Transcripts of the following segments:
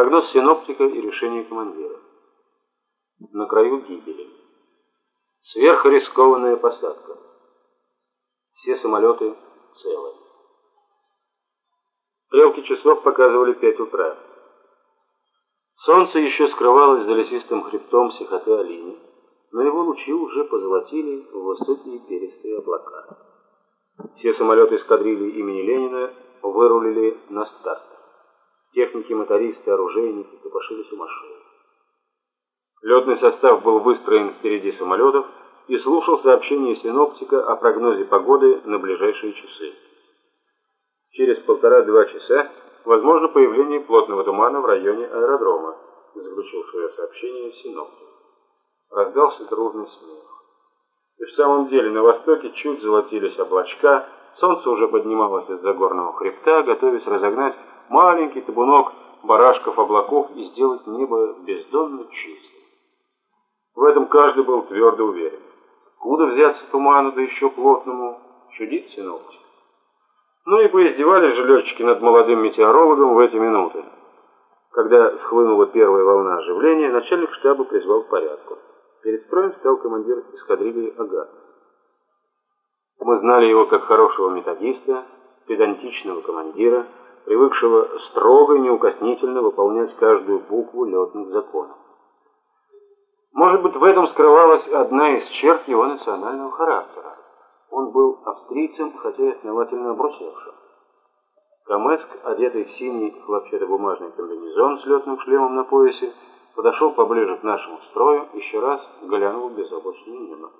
Прогноз синоптика и решение командира. На краю гибели. Сверхрискованная посадка. Все самолеты целы. Стрелки часов показывали пять утра. Солнце еще скрывалось за лесистым хребтом Сихоты-Алини, но его лучи уже позолотили высокие перистые облака. Все самолеты эскадрильи имени Ленина вырулили на старт. Техники, мотористы, оружейники копошились у машин. Летный состав был выстроен впереди самолетов и слушал сообщения синоптика о прогнозе погоды на ближайшие часы. Через полтора-два часа возможно появление плотного тумана в районе аэродрома, заключил свое сообщение синоптик. Раздался дружный смех. И в самом деле на востоке чуть золотились облачка, солнце уже поднималось из-за горного хребта, готовясь разогнать маленький табунок барашков облаков и сделать небо бездонно чистым. В этом каждый был твердо уверен. Куда взяться туману, да еще плотному, чудит синоптик. Ну и поиздевались же летчики над молодым метеорологом в эти минуты. Когда схлынула первая волна оживления, начальник штаба призвал к порядку. Перед строем стал командир эскадрильи Агат. Мы знали его как хорошего методиста, педантичного командира, привыкшего строго и неукоснительно выполнять каждую букву летных законов. Может быть, в этом скрывалась одна из черт его национального характера. Он был австрийцем, хотя и основательно обрусевшим. Камеск, одетый в синий хлопчатобумажный комбинезон с летным шлемом на поясе, подошел поближе к нашему строю, еще раз глянул в безоблачное.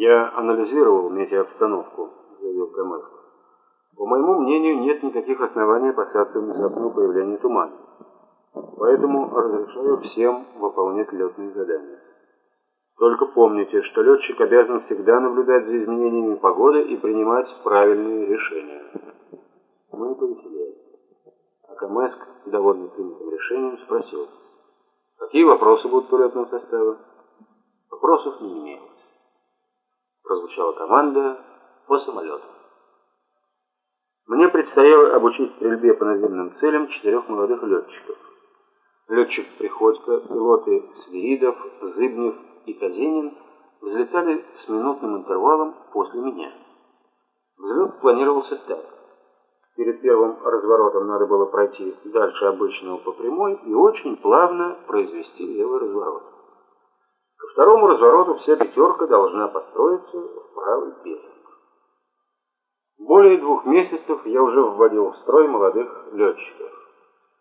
«Я анализировал метеообстановку», — заявил Камеск. По моему мнению, нет никаких оснований опасаться внезапного появления тумана. Поэтому разрешаю всем выполнять летные задания. Только помните, что летчик обязан всегда наблюдать за изменениями погоды и принимать правильные решения. Мы повеселели. А Камеск, довольный принятым решением, спросил, какие вопросы будут по летному составу? Вопросов не имелось. Прозвучала команда по самолету. Мне предстояло обучить стрельбе по наземным целям четырех молодых летчиков. Летчик Приходько, пилоты Свиридов, Зыбнев и Казенин взлетали с минутным интервалом после меня. Взлет планировался так. Перед первым разворотом надо было пройти дальше обычного по прямой и очень плавно произвести левый разворот. Ко второму развороту вся пятерка должна построиться в правый берег. Более двух месяцев я уже вводил в строй молодых летчиков.